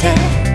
て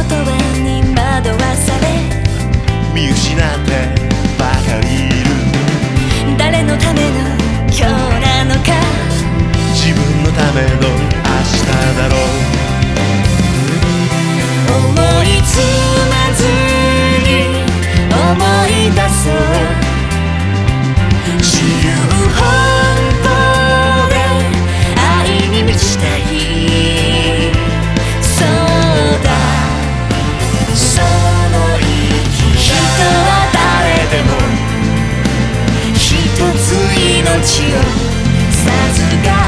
言葉に惑わされ。見失って。命を授か